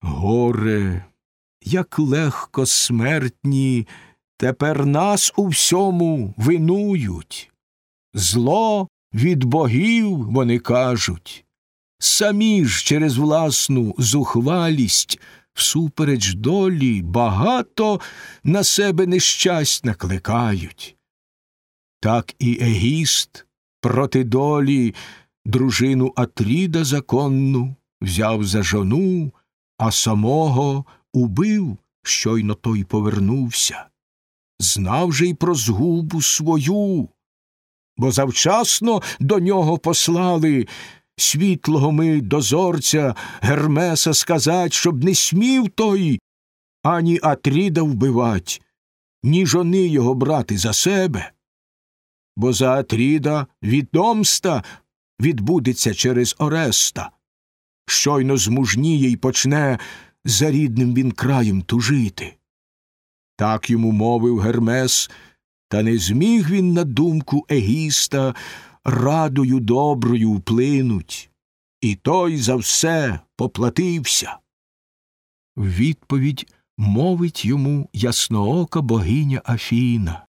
Горе, як легко смертні тепер нас у всьому винують. Зло від богів, вони кажуть, самі ж через власну зухвалість всупереч долі багато на себе нещасть накликають. Так і егіст проти долі дружину Атріда законну взяв за жону, а самого убив, щойно той повернувся. Знав же й про згубу свою, бо завчасно до нього послали світлого ми дозорця Гермеса сказать, щоб не смів той ані Атріда вбивать, ні жони його брати за себе. Бо за Атріда відомста відбудеться через Ореста. Щойно змужніє й почне за рідним він краєм тужити. Так йому мовив Гермес, та не зміг він на думку Егіста радою доброю вплинуть, і той за все поплатився. Відповідь мовить йому ясноока богиня Афіна.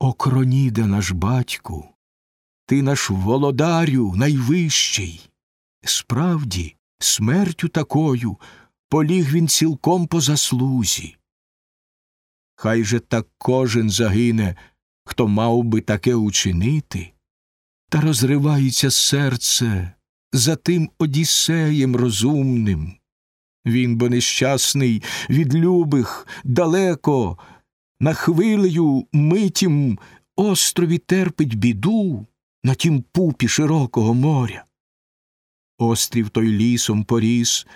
Окроніде наш батьку, ти наш володарю найвищий. Справді, смертю такою поліг він цілком по заслузі. Хай же так кожен загине, хто мав би таке учинити, та розривається серце за тим одіссеєм розумним. Він бо нещасний від любих далеко, на хвилею митім острові терпить біду на тім пупі широкого моря. Острів той лісом поріс,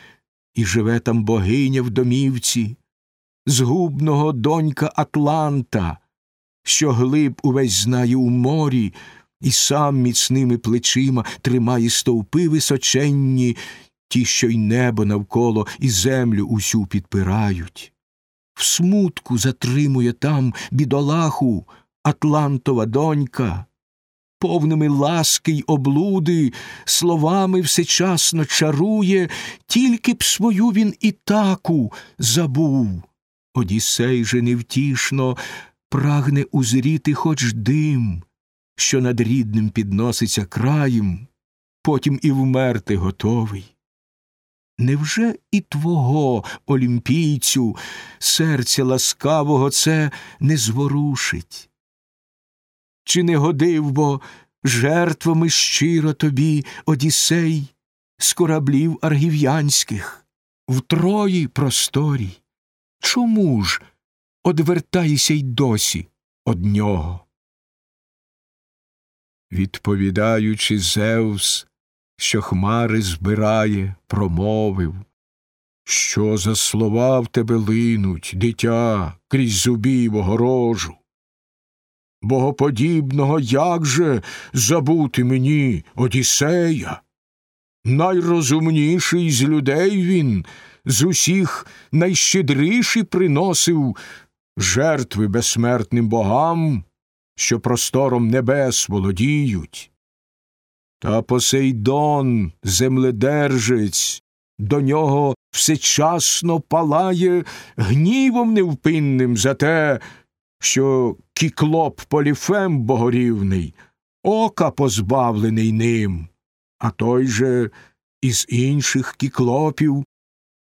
і живе там богиня в домівці, згубного донька Атланта, що глиб увесь знає у морі, і сам міцними плечима тримає стовпи височенні, ті, що й небо навколо, і землю усю підпирають. В смутку затримує там бідолаху Атлантова донька, повними ласки й облуди, словами всечасно чарує, тільки б свою він і таку забув. Одіссей же невтішно прагне узріти хоч дим, що над рідним підноситься краєм, потім і вмерти готовий. Невже і твого, олімпійцю, серця ласкавого це не зворушить? Чи не годив бо жертвами щиро тобі Одіссей з кораблів аргів'янських, в трої просторій? Чому ж одвертаєшся й досі од нього? Відповідаючи, Зевс, що хмари збирає, промовив Що за слова в тебе линуть, дитя, крізь зубів огорожу? Богоподібного як же забути мені Одіссея? Найрозумніший з людей він, з усіх найщедріший приносив жертви безсмертним богам, що простором небес володіють. Та Посейдон, земледержець, до нього всечасно палає гнівом невпинним за те, що кіклоп поліфем богорівний, ока позбавлений ним, а той же із інших кіклопів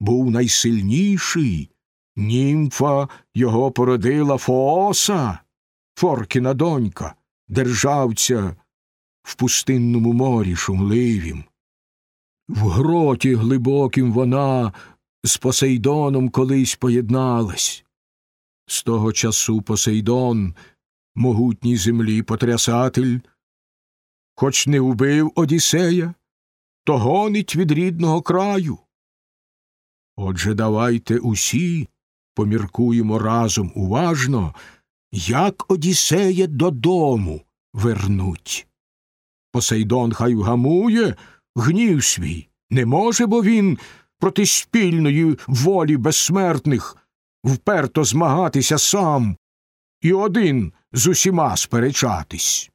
був найсильніший. Німфа його породила Фооса, Форкіна донька, державця в пустинному морі шумливім. В гроті глибоким вона з Посейдоном колись поєдналась. З того часу Посейдон, могутній землі потрясатель, хоч не вбив Одіссея, то гонить від рідного краю. Отже, давайте усі поміркуємо разом уважно, як Одіссея додому вернуть. Посейдон хай вгамує гнів свій, не може, бо він проти спільної волі безсмертних вперто змагатися сам і один з усіма сперечатись.